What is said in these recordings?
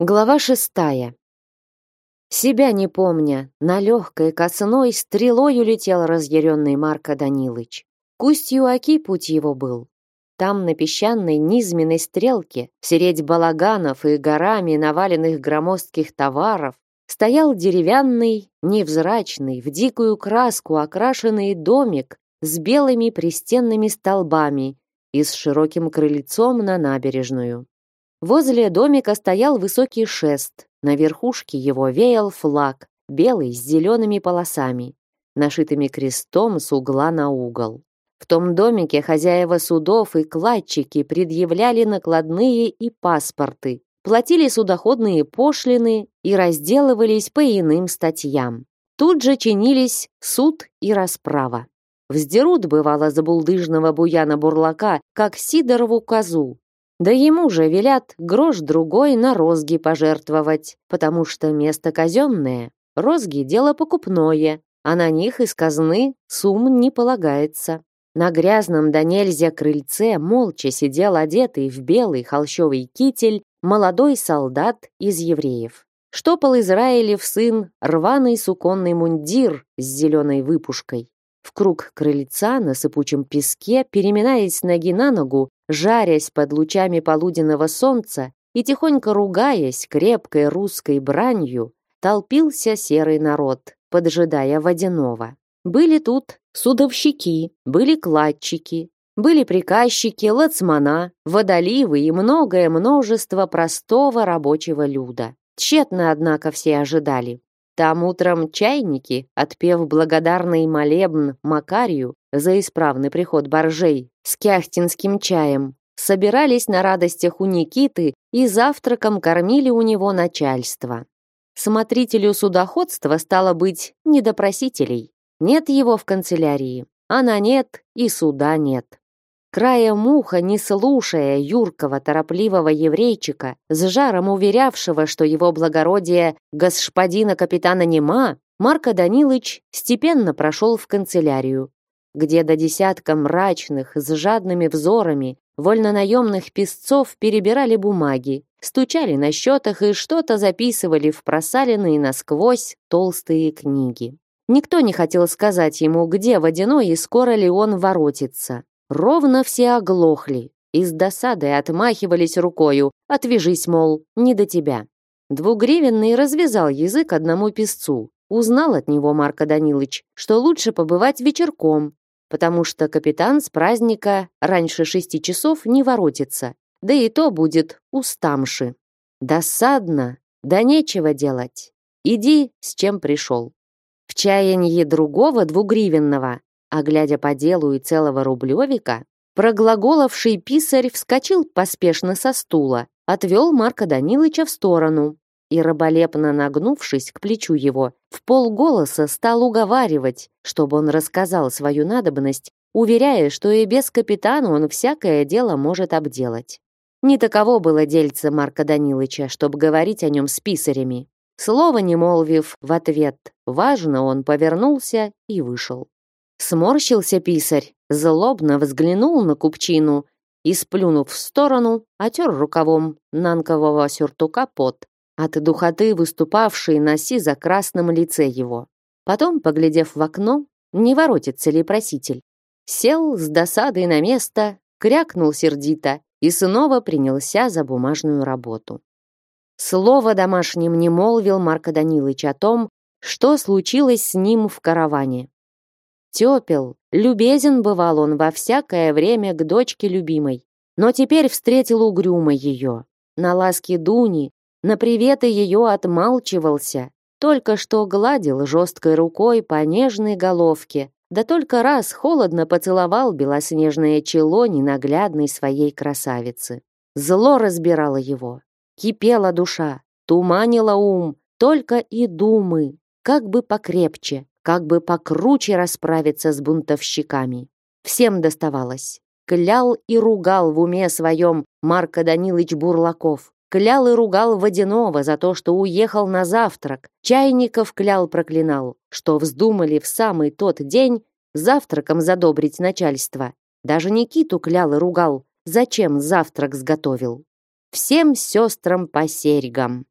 Глава шестая. Себя не помня, на легкой косной стрелой улетел разъяренный Марко Данилыч. К устью Оки путь его был. Там на песчаной низменной стрелке, средь балаганов и горами наваленных громоздких товаров, стоял деревянный, невзрачный, в дикую краску окрашенный домик с белыми пристенными столбами и с широким крыльцом на набережную. Возле домика стоял высокий шест, на верхушке его веял флаг, белый с зелеными полосами, нашитыми крестом с угла на угол. В том домике хозяева судов и кладчики предъявляли накладные и паспорты, платили судоходные пошлины и разделывались по иным статьям. Тут же чинились суд и расправа. Вздерут, бывало, за булдыжного буяна-бурлака, как Сидорову козу, да ему же велят грош другой на розги пожертвовать, потому что место казенное, розги – дело покупное, а на них из казны сумм не полагается. На грязном до нельзя крыльце молча сидел одетый в белый холщовый китель молодой солдат из евреев. Штопал Израилев сын рваный суконный мундир с зеленой выпушкой. В круг крыльца на сыпучем песке, переминаясь ноги на ногу, жарясь под лучами полуденного солнца и тихонько ругаясь крепкой русской бранью, толпился серый народ, поджидая водяного. Были тут судовщики, были кладчики, были приказчики, лацмана, водоливы и многое множество простого рабочего люда. Тщетно, однако, все ожидали. Там утром чайники, отпев благодарный молебн Макарию за исправный приход боржей с кяхтинским чаем, собирались на радостях у Никиты и завтраком кормили у него начальство. Смотрителю судоходства стало быть недопросителей. Нет его в канцелярии. Она нет и суда нет. Краем уха, не слушая юркого торопливого еврейчика, с жаром уверявшего, что его благородие господина капитана нема, Марко Данилыч степенно прошел в канцелярию, где до десятка мрачных, с жадными взорами, вольнонаемных песцов перебирали бумаги, стучали на счетах и что-то записывали в просаленные насквозь толстые книги. Никто не хотел сказать ему, где водяной и скоро ли он воротится. Ровно все оглохли и с досадой отмахивались рукою. Отвяжись, мол, не до тебя. Двугривенный развязал язык одному песцу. Узнал от него Марко Данилович, что лучше побывать вечерком, потому что капитан с праздника раньше шести часов не воротится, да и то будет устамши. Досадно, да нечего делать. Иди, с чем пришел. В чаянье другого двугривенного а глядя по делу и целого рублевика, проглаголовший писарь вскочил поспешно со стула, отвел Марка Данилыча в сторону и, раболепно нагнувшись к плечу его, в полголоса стал уговаривать, чтобы он рассказал свою надобность, уверяя, что и без капитана он всякое дело может обделать. Не таково было дельце Марка Данилыча, чтобы говорить о нем с писарями. Слова не молвив в ответ, важно он повернулся и вышел. Сморщился писарь, злобно взглянул на купчину и, сплюнув в сторону, отер рукавом нанкового сюртука пот, от духоты выступавшей на сизо-красном лице его. Потом, поглядев в окно, не воротится ли проситель, сел с досадой на место, крякнул сердито и снова принялся за бумажную работу. Слово домашним не молвил Марко Данилович о том, что случилось с ним в караване. Тепел, любезен бывал он во всякое время к дочке любимой, но теперь встретил угрюмо ее. На ласки Дуни, на приветы ее отмалчивался, только что гладил жесткой рукой по нежной головке, да только раз холодно поцеловал белоснежное чело ненаглядной своей красавицы. Зло разбирало его, кипела душа, туманила ум, только и думы, как бы покрепче, как бы покруче расправиться с бунтовщиками. Всем доставалось. Клял и ругал в уме своем Марко Данилович Бурлаков. Клял и ругал Водянова за то, что уехал на завтрак. Чайников клял проклинал, что вздумали в самый тот день завтраком задобрить начальство. Даже Никиту клял и ругал, зачем завтрак сготовил. всем сестрам по серьгам.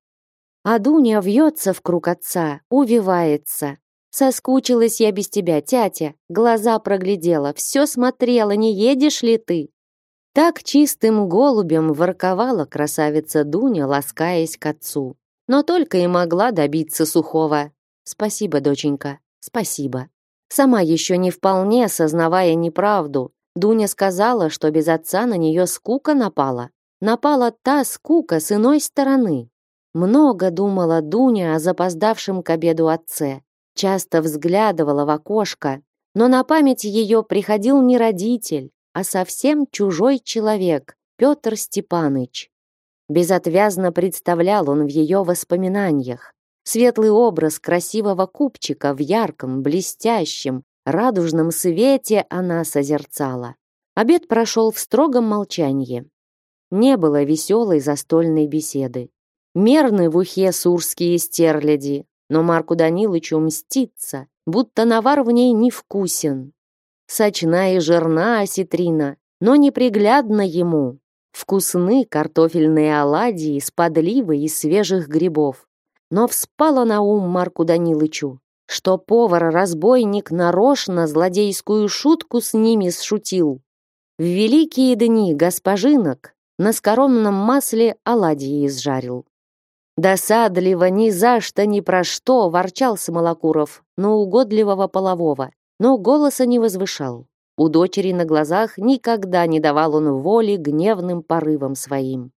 А Дуня вьется в круг отца, увивается. Соскучилась я без тебя, тятя, глаза проглядела, все смотрела, не едешь ли ты? Так чистым голубем ворковала красавица Дуня, ласкаясь к отцу. Но только и могла добиться сухого. Спасибо, доченька, спасибо. Сама еще не вполне осознавая неправду, Дуня сказала, что без отца на нее скука напала. Напала та скука с иной стороны. Много думала Дуня о запоздавшем к обеду отце. Часто взглядывала в окошко, но на память ее приходил не родитель, а совсем чужой человек, Петр Степаныч. Безотвязно представлял он в ее воспоминаниях. Светлый образ красивого купчика в ярком, блестящем, радужном свете она созерцала. Обед прошел в строгом молчании. Не было веселой застольной беседы. Мерны в ухе сурские стерляди, но Марку Данилычу мстится, будто навар в ней невкусен. Сочна и жирна осетрина, но неприглядна ему. Вкусны картофельные оладьи с подливой из свежих грибов. Но вспало на ум Марку Данилычу, что повар-разбойник нарочно злодейскую шутку с ними сшутил. В великие дни госпожинок на скоромном масле оладьи изжарил. Досадливо ни за что ни про что ворчал Самолокуров на угодливого полового, но голоса не возвышал. У дочери на глазах никогда не давал он воли гневным порывам своим.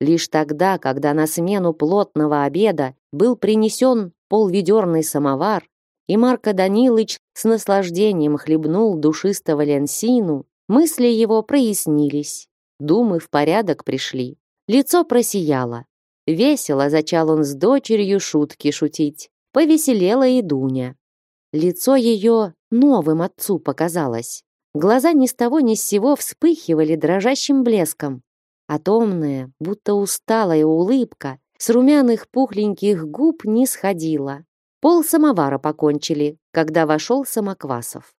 Лишь тогда, когда на смену плотного обеда был принесен полведерный самовар, и Марко Данилыч с наслаждением хлебнул душистого ленсину, мысли его прояснились, думы в порядок пришли. Лицо просияло, Весело зачал он с дочерью шутки шутить. Повеселела и Дуня. Лицо ее новым отцу показалось. Глаза ни с того ни с сего вспыхивали дрожащим блеском. А томная, будто усталая улыбка с румяных пухленьких губ не сходила. Пол самовара покончили, когда вошел Самоквасов.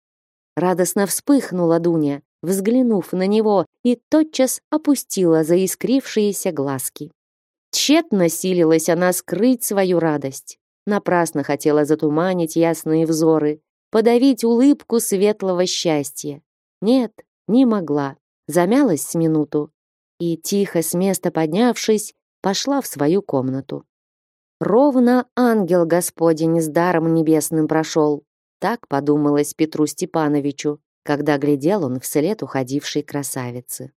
Радостно вспыхнула Дуня, взглянув на него, и тотчас опустила заискрившиеся глазки. Тщетно силилась она скрыть свою радость. Напрасно хотела затуманить ясные взоры, подавить улыбку светлого счастья. Нет, не могла. Замялась с минуту и, тихо с места поднявшись, пошла в свою комнату. Ровно ангел Господень с даром небесным прошел. Так подумалось Петру Степановичу, когда глядел он вслед уходившей красавицы.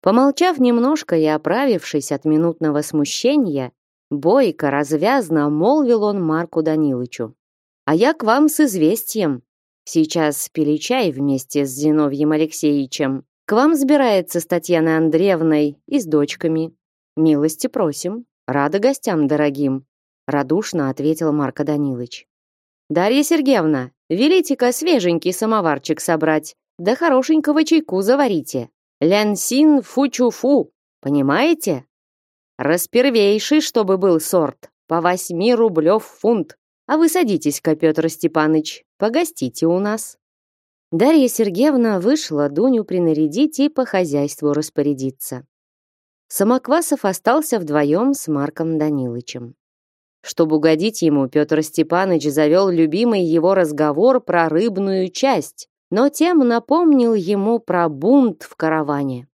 Помолчав немножко и оправившись от минутного смущения, бойко, развязно молвил он Марку Данилычу. «А я к вам с известием. Сейчас пили чай вместе с Зиновьем Алексеевичем. К вам сбирается с Татьяной Андреевной и с дочками. Милости просим. Рада гостям дорогим», — радушно ответил Марко Данилыч. «Дарья Сергеевна, велите-ка свеженький самоварчик собрать, да хорошенького чайку заварите. Лянсин фучуфу, понимаете? Распервейший, чтобы был сорт, по восьми рублев фунт. А вы садитесь-ка, Петр Степаныч, погостите у нас. Дарья Сергеевна вышла Дуню принарядить и по хозяйству распорядиться. Самоквасов остался вдвоем с Марком Данилычем. Чтобы угодить ему, Петр Степаныч завел любимый его разговор про рыбную часть, но тем напомнил ему про бунт в караване.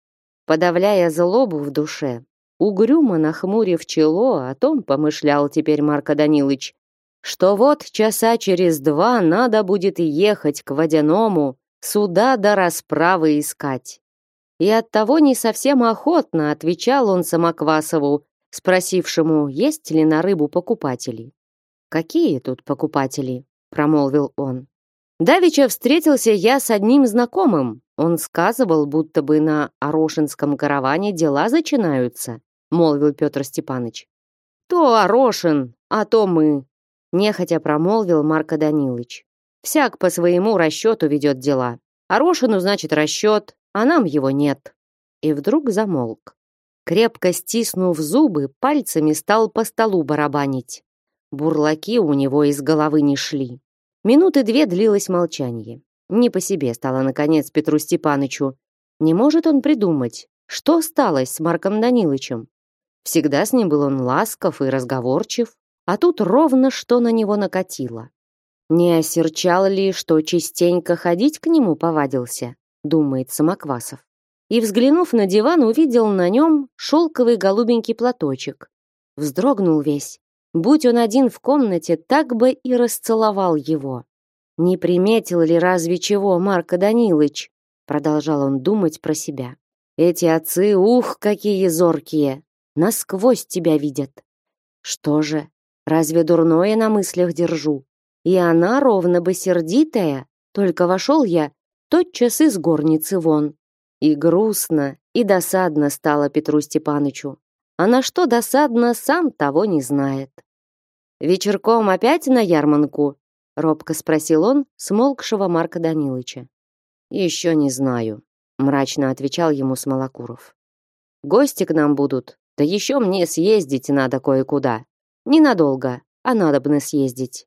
Подавляя злобу в душе, угрюмо нахмурив чело, о том помышлял теперь Марко Данилыч, что вот часа через два надо будет ехать к водяному, суда до расправы искать. И оттого не совсем охотно отвечал он Самоквасову, спросившему, есть ли на рыбу покупатели. «Какие тут покупатели?» — промолвил он. Давича встретился я с одним знакомым. Он сказывал, будто бы на Орошинском караване дела начинаются, молвил Петр Степанович. То Орошин, а то мы, нехотя промолвил Марко Данилович. Всяк по своему расчету ведет дела. Орошину, значит, расчет, а нам его нет. И вдруг замолк. Крепко стиснув зубы, пальцами стал по столу барабанить. Бурлаки у него из головы не шли. Минуты две длилось молчание. Не по себе стало, наконец, Петру Степанычу. Не может он придумать, что стало с Марком Данилычем. Всегда с ним был он ласков и разговорчив, а тут ровно что на него накатило. Не осерчал ли, что частенько ходить к нему повадился, думает Самоквасов. И, взглянув на диван, увидел на нем шелковый голубенький платочек. Вздрогнул весь. Будь он один в комнате, так бы и расцеловал его. Не приметил ли разве чего Марко Данилыч? Продолжал он думать про себя. Эти отцы, ух, какие зоркие! Насквозь тебя видят. Что же, разве дурное на мыслях держу? И она ровно бы сердитая, только вошел я, тотчас из горницы вон. И грустно, и досадно стало Петру Степанычу. А на что досадно, сам того не знает. «Вечерком опять на ярманку?» — робко спросил он смолкшего Марка Данилыча. «Еще не знаю», — мрачно отвечал ему Смолокуров. «Гости к нам будут, да еще мне съездить надо кое-куда. Ненадолго, а надо бы съездить».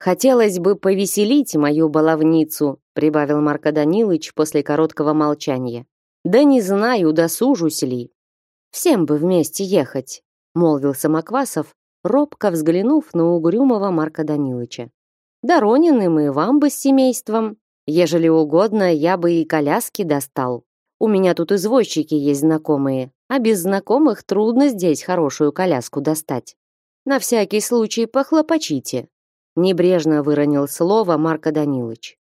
«Хотелось бы повеселить мою баловницу», прибавил Марко Данилович после короткого молчания. «Да не знаю, досужусь ли». «Всем бы вместе ехать», молвил Самоквасов, робко взглянув на угрюмого Марка Данилыча. «Доронины мы вам бы с семейством. Ежели угодно, я бы и коляски достал. У меня тут извозчики есть знакомые, а без знакомых трудно здесь хорошую коляску достать. На всякий случай похлопочите. Небрежно выронил слово Марко Данилович.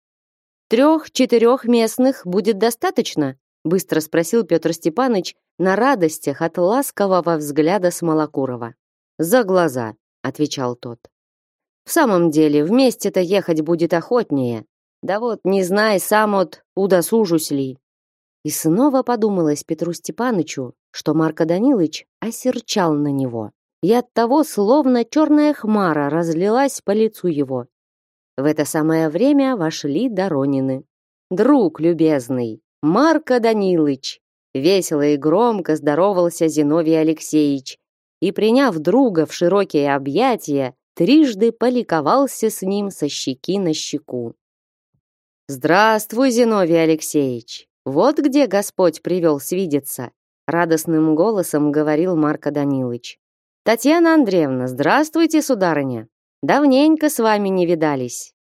Трех-четырех местных будет достаточно? Быстро спросил Петр Степанович на радостях от ласкового взгляда Смолокурова. За глаза, отвечал тот. В самом деле, вместе-то ехать будет охотнее. Да вот, не знай сам от удосужусь ли. И снова подумалось Петру Степанычу, что Марко Данилович осерчал на него и оттого словно черная хмара разлилась по лицу его. В это самое время вошли Доронины. «Друг любезный, Марко Данилыч!» Весело и громко здоровался Зиновий Алексеевич и, приняв друга в широкие объятия, трижды поликовался с ним со щеки на щеку. «Здравствуй, Зиновий Алексеевич! Вот где Господь привел свидеться!» Радостным голосом говорил Марко Данилыч. Татьяна Андреевна, здравствуйте, сударыня. Давненько с вами не видались.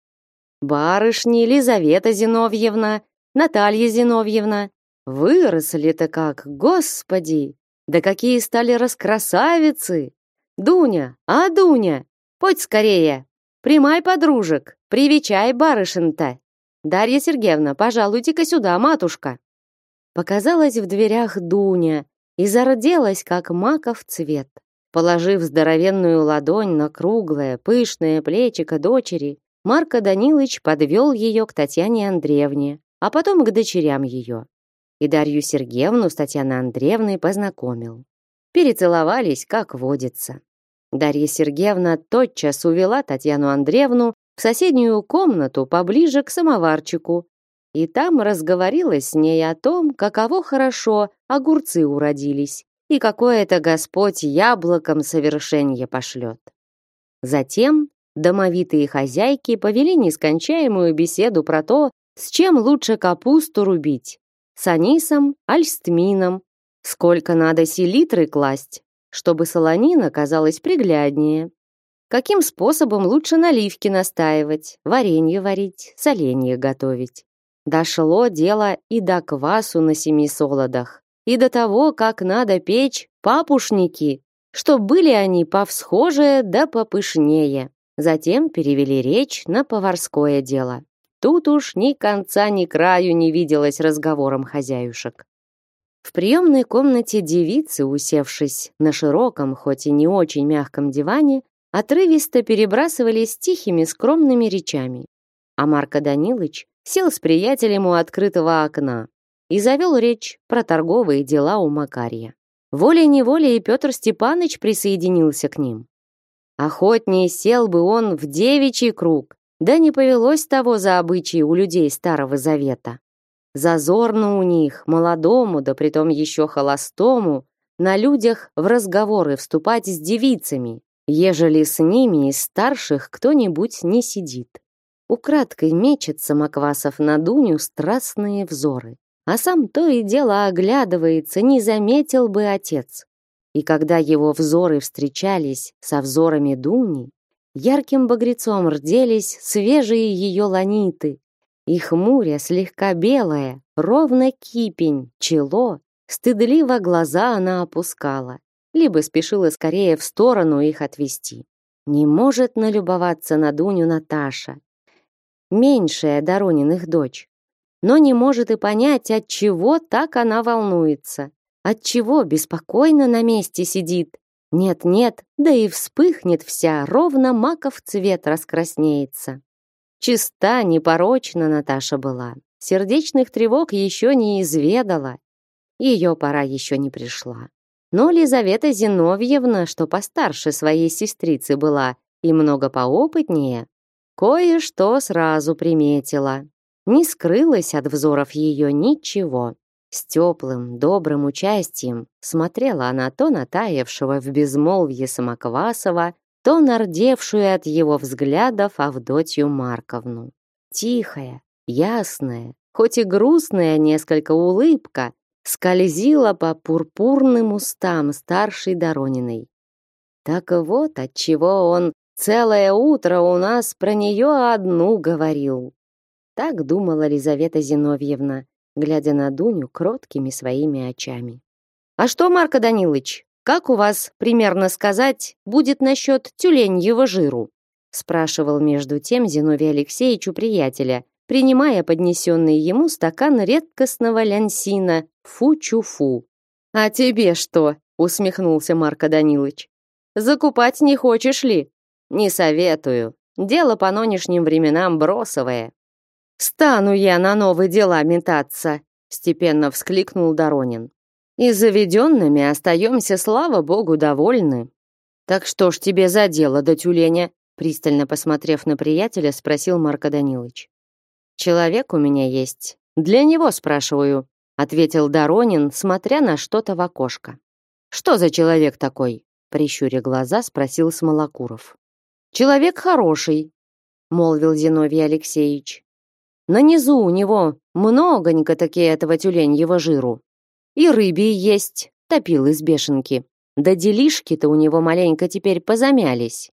Барышни Елизавета Зиновьевна, Наталья Зиновьевна, выросли-то как, господи! Да какие стали раскрасавицы! Дуня, а Дуня, подь скорее, примай подружек, привечай барышин-то. Дарья Сергеевна, пожалуйте-ка сюда, матушка. Показалась в дверях Дуня и зарделась, как маков цвет. Положив здоровенную ладонь на круглое, пышное плечико дочери, Марко Данилович подвел ее к Татьяне Андреевне, а потом к дочерям ее. И Дарью Сергеевну с Татьяной Андреевной познакомил. Перецеловались, как водится. Дарья Сергеевна тотчас увела Татьяну Андреевну в соседнюю комнату поближе к самоварчику, и там разговорилась с ней о том, каково хорошо огурцы уродились, и какое-то Господь яблоком совершенье пошлет. Затем домовитые хозяйки повели нескончаемую беседу про то, с чем лучше капусту рубить, с анисом, аль с тмином, сколько надо селитры класть, чтобы солонина казалась пригляднее, каким способом лучше наливки настаивать, варенье варить, соленье готовить. Дошло дело и до квасу на семи солодах и до того, как надо печь папушники, чтоб были они повсхожие да попышнее. Затем перевели речь на поварское дело. Тут уж ни конца, ни краю не виделось разговором хозяюшек. В приемной комнате девицы, усевшись на широком, хоть и не очень мягком диване, отрывисто перебрасывались тихими скромными речами. А Марко Данилыч сел с приятелем у открытого окна, и завел речь про торговые дела у Макария. Волей-неволей Петр Степанович присоединился к ним. Охотнее сел бы он в девичий круг, да не повелось того за обычаи у людей Старого Завета. Зазорно у них, молодому, да притом еще холостому, на людях в разговоры вступать с девицами, ежели с ними из старших кто-нибудь не сидит. Украдкой мечет Самоквасов на Дуню страстные взоры а сам то и дело оглядывается, не заметил бы отец. И когда его взоры встречались со взорами Дуни, ярким багрецом рделись свежие ее ланиты, и хмуря слегка белое, ровно кипень, чело, стыдливо глаза она опускала, либо спешила скорее в сторону их отвести. Не может налюбоваться на Дуню Наташа, меньшая Дорониных дочь, но не может и понять, от чего так она волнуется, от чего беспокойно на месте сидит. Нет-нет, да и вспыхнет вся, ровно маков цвет раскраснеется. Чиста, непорочна Наташа была, сердечных тревог еще не изведала, ее пора еще не пришла. Но Лизавета Зиновьевна, что постарше своей сестрицы была и много поопытнее, кое-что сразу приметила. Не скрылось от взоров ее ничего. С теплым, добрым участием смотрела она то на таявшего в безмолвье Самоквасова, то нардевшую от его взглядов Авдотью Марковну. Тихая, ясная, хоть и грустная несколько улыбка, скользила по пурпурным устам старшей Дорониной. Так вот, отчего он целое утро у нас про нее одну говорил. Так думала Лизавета Зиновьевна, глядя на Дуню кроткими своими очами. «А что, Марко Данилович, как у вас, примерно сказать, будет насчет тюленьего жиру?» спрашивал между тем Зиновий Алексеевич у приятеля, принимая поднесенный ему стакан редкостного лянсина фу-чу-фу. «А тебе что?» — усмехнулся Марко Данилович. «Закупать не хочешь ли?» «Не советую. Дело по нынешним временам бросовое». «Стану я на новые дела метаться», — степенно вскликнул Доронин. «И заведенными остаемся, слава богу, довольны». «Так что ж тебе за дело до тюленя?» Пристально посмотрев на приятеля, спросил Марко Данилович. Человек у меня есть. Для него спрашиваю, ответил Доронин, смотря на что-то в окошко. Что за человек такой? прищуря глаза, спросил Смолокуров. Человек хороший, молвил Зиновий Алексеевич. На низу у него многонько таки этого тюленьего жиру. И рыбий есть, топил из бешенки. Да делишки-то у него маленько теперь позамялись.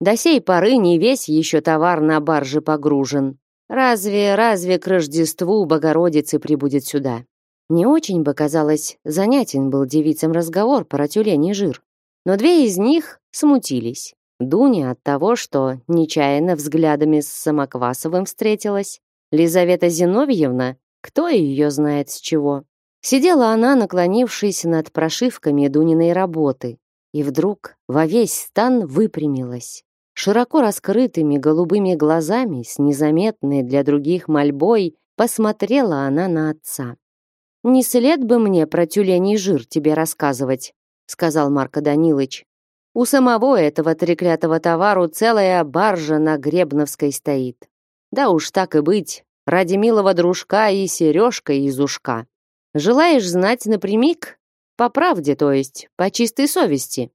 До сей поры не весь еще товар на барже погружен. Разве, разве к Рождеству Богородицы прибудет сюда? Не очень бы, казалось, занятен был девицам разговор про тюленей жир. Но две из них смутились. Дуня от того, что нечаянно взглядами с Самоквасовым встретилась. Лизавета Зиновьевна, кто ее знает с чего. Сидела она, наклонившись над прошивками Дуниной работы, и вдруг во весь стан выпрямилась. Широко раскрытыми голубыми глазами, с незаметной для других мольбой, посмотрела она на отца. «Не след бы мне про тюленей жир тебе рассказывать», сказал Марко Данилыч. «У самого этого треклятого товару целая баржа на Гребновской стоит. Да уж так и быть, ради милого дружка и сережка из ушка. Желаешь знать напрямик? По правде, то есть, по чистой совести.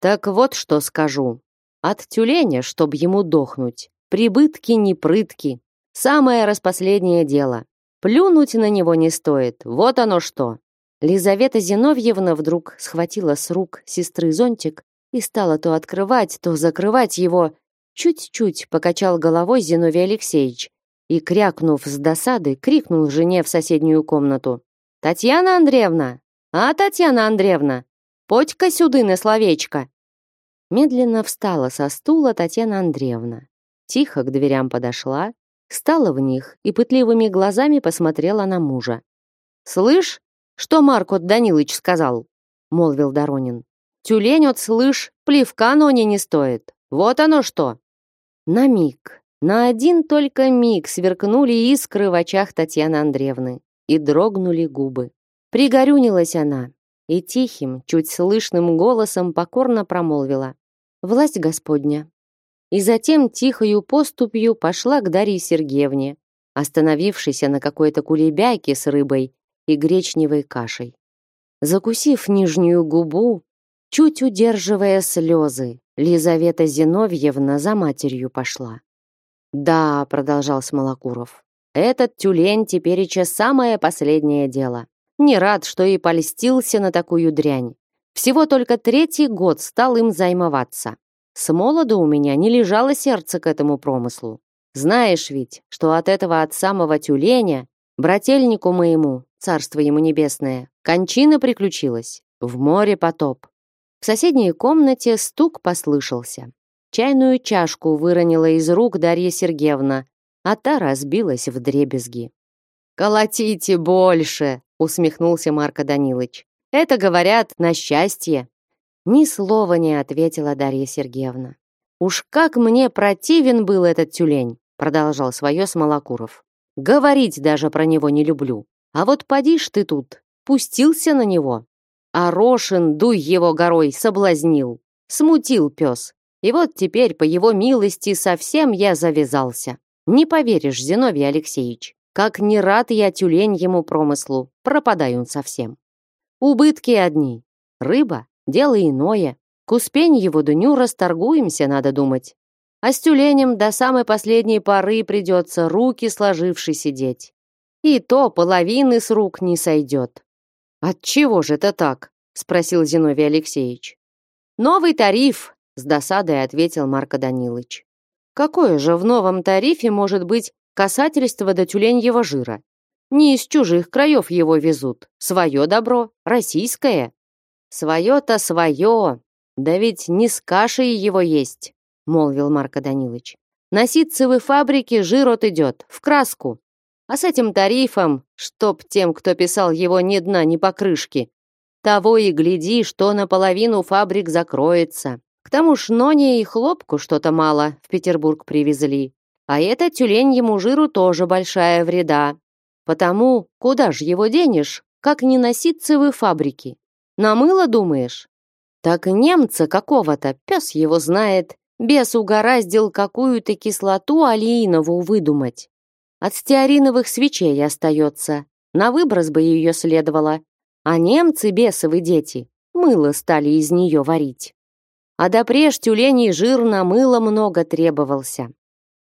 Так вот что скажу. От тюленя, чтоб ему дохнуть. Прибытки не прытки. Самое распоследнее дело. Плюнуть на него не стоит. Вот оно что. Лизавета Зиновьевна вдруг схватила с рук сестры зонтик и стала то открывать, то закрывать его. Чуть-чуть покачал головой Зиновий Алексеевич и, крякнув с досады, крикнул жене в соседнюю комнату. «Татьяна Андреевна! А, Татьяна Андреевна! Подь-ка сюды на словечко!» Медленно встала со стула Татьяна Андреевна. Тихо к дверям подошла, встала в них и пытливыми глазами посмотрела на мужа. «Слышь, что Маркот Данилыч сказал?» — молвил Доронин. «Тюлень от слышь, плевка ноне не стоит. Вот оно что!» На миг, на один только миг сверкнули искры в очах Татьяны Андреевны и дрогнули губы. Пригорюнилась она и тихим, чуть слышным голосом покорно промолвила власть Господня. И затем тихою поступью пошла к Дарье Сергеевне, остановившейся на какой-то кулебяйке с рыбой и гречневой кашей. Закусив нижнюю губу, чуть удерживая слезы, Лизавета Зиновьевна за матерью пошла. «Да», — продолжал Смолокуров, — «этот тюлень тепереча самое последнее дело. Не рад, что и польстился на такую дрянь. Всего только третий год стал им займоваться. С молоду у меня не лежало сердце к этому промыслу. Знаешь ведь, что от этого от самого тюленя, брательнику моему, царство ему небесное, кончина приключилась, в море потоп. В соседней комнате стук послышался. Чайную чашку выронила из рук Дарья Сергеевна, а та разбилась в дребезги. «Колотите больше!» — усмехнулся Марко Данилович. «Это, говорят, на счастье!» Ни слова не ответила Дарья Сергеевна. «Уж как мне противен был этот тюлень!» — продолжал свое Смолокуров. «Говорить даже про него не люблю. А вот поди ж ты тут, пустился на него. А Рошин, дуй его горой, соблазнил. Смутил пес. И вот теперь, по его милости, совсем я завязался. Не поверишь, Зиновий Алексеевич, как не рад я тюлень ему промыслу, пропадай он совсем. Убытки одни. Рыба — дело иное. К успеньеву дню расторгуемся, надо думать. А с тюленем до самой последней поры придется руки сложивши сидеть. И то половины с рук не сойдет. «Отчего же это так?» — спросил Зиновий Алексеевич. «Новый тариф», — с досадой ответил Марко Данилович. Какое же в новом тарифе может быть касательство до тюленьего жира? Не из чужих краев его везут. Свое добро, российское. Свое-то свое. Да ведь не с кашей его есть, молвил Марко Данилович. На ситцевой фабрике жир от идет, в краску. А с этим тарифом, чтоб тем, кто писал его ни дна, ни покрышки, того и гляди, что наполовину фабрик закроется. К тому ж ноне и хлопку что-то мало в Петербург привезли. А это тюленьему жиру тоже большая вреда. Потому куда ж его денешь, как не на ситцевые фабрики? На мыло думаешь? Так немца какого-то, пес его знает, бес угораздил какую-то кислоту алиинову выдумать. От стеариновых свечей остается. На выброс бы ее следовало. А немцы, бесовы дети, мыло стали из нее варить а допреж тюленей жир на мыло много требовался.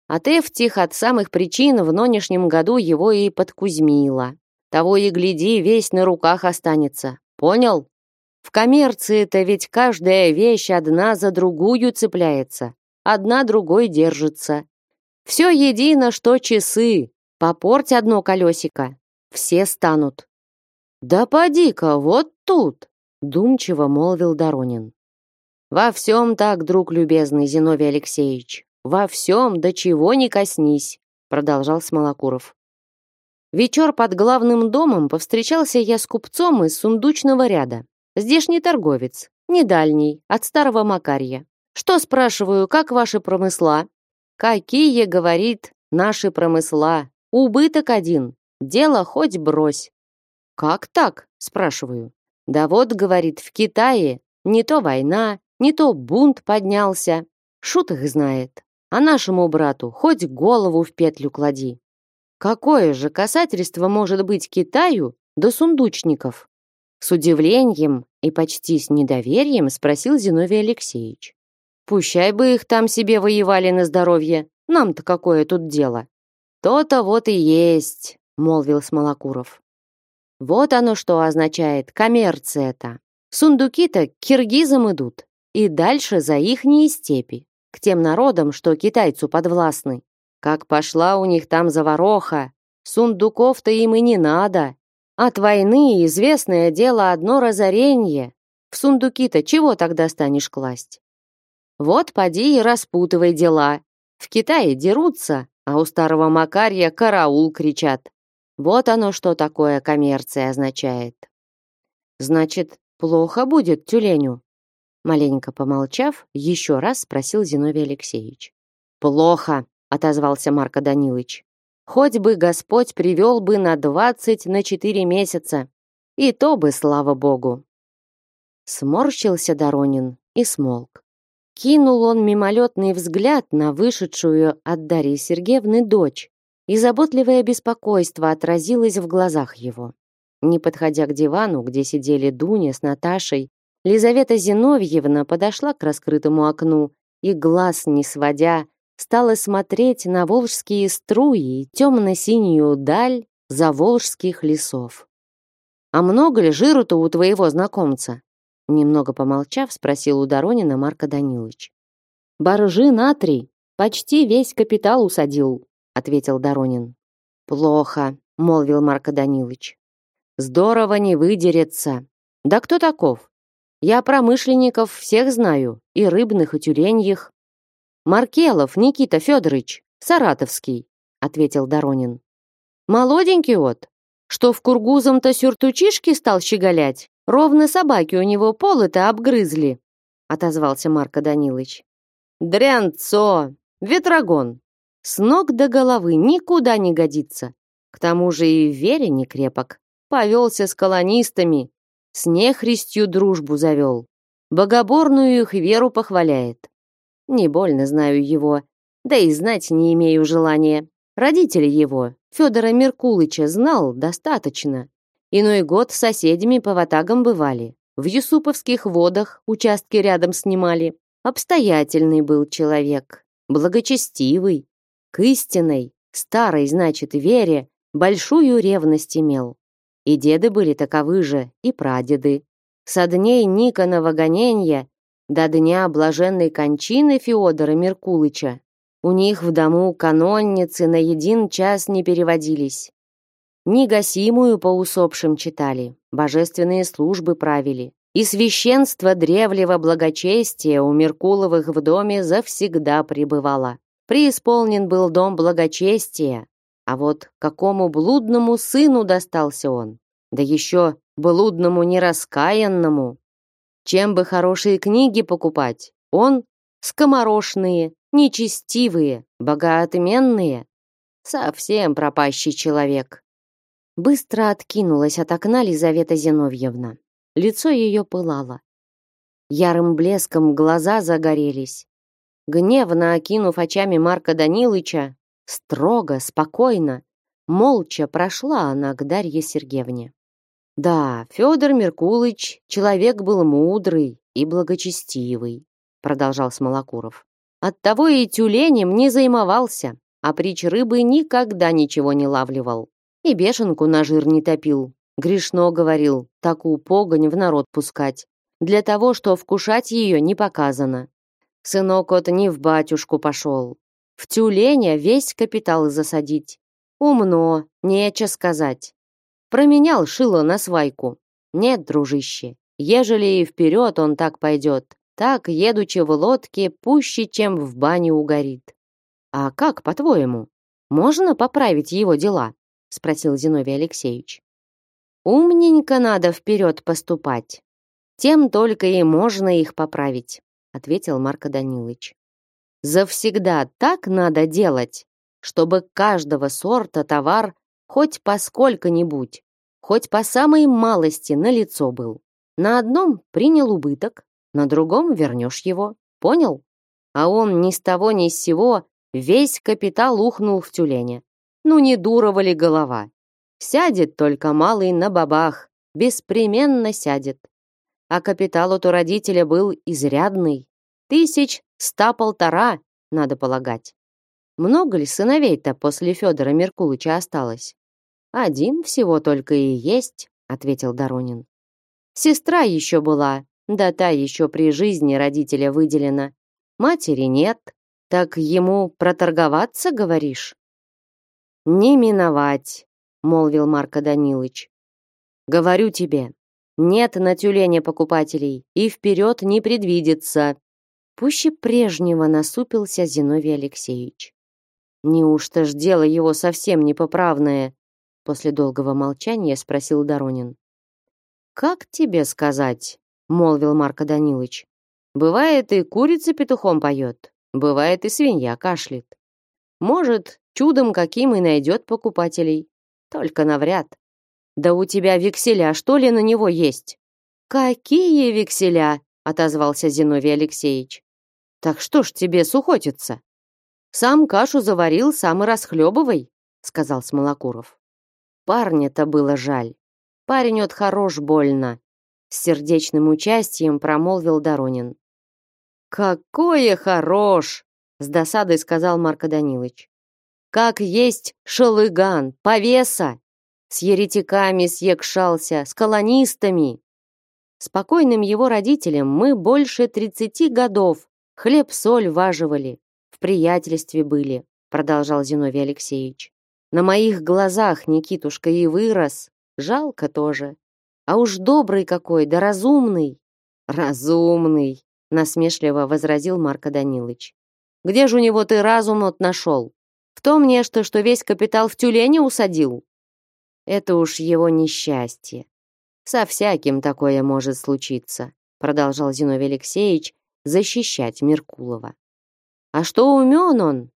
А Тефтих от самых причин в нынешнем году его и подкузмила. Того и гляди, весь на руках останется. Понял? В коммерции-то ведь каждая вещь одна за другую цепляется, одна другой держится. Все едино, что часы. Попорть одно колесико, все станут. Да поди-ка, вот тут, думчиво молвил Доронин. Во всем так, друг любезный Зиновий Алексеевич. Во всем, до чего не коснись, продолжал Смолокуров. Вечер под главным домом повстречался я с купцом из сундучного ряда. Здешний торговец, не дальний, от старого Макарья. Что, спрашиваю, как ваши промысла? Какие, говорит, наши промысла? Убыток один. Дело хоть брось. Как так? Спрашиваю. Да вот, говорит, в Китае не то война, не то бунт поднялся. Шут их знает. А нашему брату хоть голову в петлю клади. Какое же касательство может быть Китаю до сундучников? С удивлением и почти с недоверием спросил Зиновий Алексеевич. Пущай бы их там себе воевали на здоровье. Нам-то какое тут дело? То-то вот и есть, молвил Смолокуров. Вот оно что означает коммерция-то. Сундуки-то к киргизам идут, и дальше за ихние степи, к тем народам, что китайцу подвластны. Как пошла у них там завароха, сундуков-то им и не надо. От войны известное дело одно разорение. В сундуки-то чего тогда станешь класть? Вот поди и распутывай дела. В Китае дерутся, а у старого Макарья караул кричат. Вот оно что такое коммерция означает. Значит, плохо будет тюленю, Маленько помолчав, еще раз спросил Зиновий Алексеевич. «Плохо», — отозвался Марко Данилович. «Хоть бы Господь привел бы на двадцать на четыре месяца. И то бы, слава богу». Сморщился Доронин и смолк. Кинул он мимолетный взгляд на вышедшую от Дарьи Сергеевны дочь, и заботливое беспокойство отразилось в глазах его. Не подходя к дивану, где сидели Дуня с Наташей Лизавета Зиновьевна подошла к раскрытому окну и, глаз не сводя, стала смотреть на волжские струи и темно-синюю даль заволжских лесов. «А много ли жиру-то у твоего знакомца?» Немного помолчав, спросил у Доронина Марко Данилович. Баржи на три, почти весь капитал усадил, ответил Доронин. Плохо, молвил Марко Данилович. Здорово не выдерется. Да кто таков? Я промышленников всех знаю, и рыбных, и тюленьих. Маркелов Никита Федорович, саратовский, ответил Доронин. Молоденький вот, что в кургузом-то сюртучишки стал щеголять, ровно собаки у него полы-то обгрызли, отозвался Марко Данилович. Дрянцо, ветрогон, с ног до головы никуда не годится. К тому же и вере не крепок. Повелся с колонистами, с нехристью дружбу завел. Богоборную их веру похваляет. Не больно знаю его, да и знать не имею желания. Родители его, Федора Меркулыча, знал достаточно. Иной год с соседями по ватагам бывали. В Юсуповских водах участки рядом снимали. Обстоятельный был человек, благочестивый, к истинной, старой, значит, вере, большую ревность имел. И деды были таковы же, и прадеды. Со дней Никонова гоненья до дня блаженной кончины Феодора Меркулыча у них в дому канонницы на един час не переводились. Негасимую по усопшим читали, божественные службы правили. И священство древнего благочестия у Меркуловых в доме завсегда пребывало. Преисполнен был дом благочестия, а вот какому блудному сыну достался он? Да еще блудному нераскаянному. Чем бы хорошие книги покупать? Он скоморошные, нечестивые, богоотменные. Совсем пропащий человек. Быстро откинулась от окна Лизавета Зиновьевна. Лицо ее пылало. Ярым блеском глаза загорелись. Гневно окинув очами Марка Данилыча, строго, спокойно, молча прошла она к Дарье Сергеевне. Да, Федор Меркулыч человек был мудрый и благочестивый, продолжал Смолокуров. Оттого и тюленем не займовался, а прич рыбы никогда ничего не лавливал. И бешенку на жир не топил, Грешно говорил, такую погонь в народ пускать. Для того, что вкушать ее не показано. Сынок от не в батюшку пошел. В тюленя весь капитал засадить. Умно, нече сказать. Променял шило на свайку. Нет, дружище, ежели и вперед он так пойдет, так, едучи в лодке, пуще, чем в бане угорит. А как, по-твоему, можно поправить его дела? Спросил Зиновий Алексеевич. Умненько надо вперед поступать. Тем только и можно их поправить, ответил Марко Данилович. Завсегда так надо делать, чтобы каждого сорта товар хоть по сколько-нибудь, хоть по самой малости на лицо был. На одном принял убыток, на другом вернешь его. Понял? А он ни с того ни с сего весь капитал ухнул в тюленя. Ну не дурова ли голова? Сядет только малый на бабах, беспременно сядет. А капитал у родителя был изрядный. Тысяч ста полтора, надо полагать. Много ли сыновей-то после Федора Меркулыча осталось? Один всего только и есть, ответил Доронин. Сестра еще была, да та еще при жизни родителя выделена. Матери нет, так ему проторговаться, говоришь? Не миновать, молвил Марко Данилович. Говорю тебе, нет на тюлене покупателей и вперед не предвидится. Пуще прежнего насупился Зиновий Алексеевич. Неужто ж дело его совсем непоправное? После долгого молчания спросил Доронин. Как тебе сказать? молвил Марко Данилович. Бывает и курица петухом поет, бывает и свинья кашляет. Может, чудом каким и найдет покупателей. Только навряд. Да у тебя векселя, что ли, на него есть? Какие векселя? отозвался Зиновий Алексеевич. Так что ж тебе сухотиться? Сам кашу заварил, сам и расхлебывай, сказал Смолокуров. Парня-то было жаль. Парень от хорош больно, с сердечным участием промолвил Доронин. Какое хорош, с досадой сказал Марко Данилович. Как есть шалыган, повеса. С еретиками съекшался, с колонистами. Спокойным его родителям мы больше тридцати годов хлеб-соль важивали, в приятельстве были, продолжал Зиновий Алексеевич. На моих глазах Никитушка и вырос. Жалко тоже. А уж добрый какой, да разумный. Разумный, насмешливо возразил Марко Данилович. Где же у него ты разум от нашел? В том нечто, что весь капитал в тюлене усадил. Это уж его несчастье. Со всяким такое может случиться, продолжал Зиновий Алексеевич защищать Меркулова. А что умен он?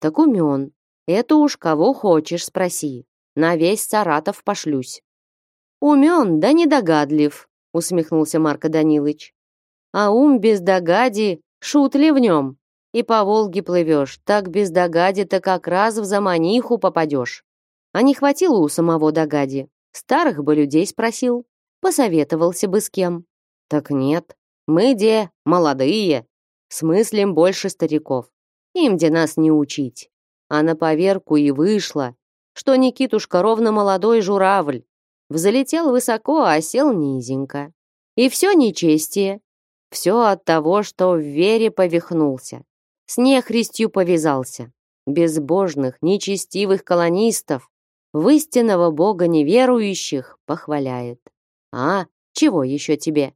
Так умен. Это уж кого хочешь спроси. На весь Саратов пошлюсь. Умен, да недогадлив, усмехнулся Марко Данилович. А ум без догади, шут ли в нем? И по Волге плывешь, так без догади-то как раз в заманиху попадешь. А не хватило у самого догади. Старых бы людей спросил, посоветовался бы с кем. Так нет, мы де молодые, смыслим больше стариков. Им где нас не учить. А на поверку и вышло, что Никитушка ровно молодой журавль. Взлетел высоко, а сел низенько. И все нечестие. Все от того, что в вере повихнулся с нехристью повязался. Безбожных, нечестивых колонистов, в истинного Бога неверующих похваляет. А, чего еще тебе?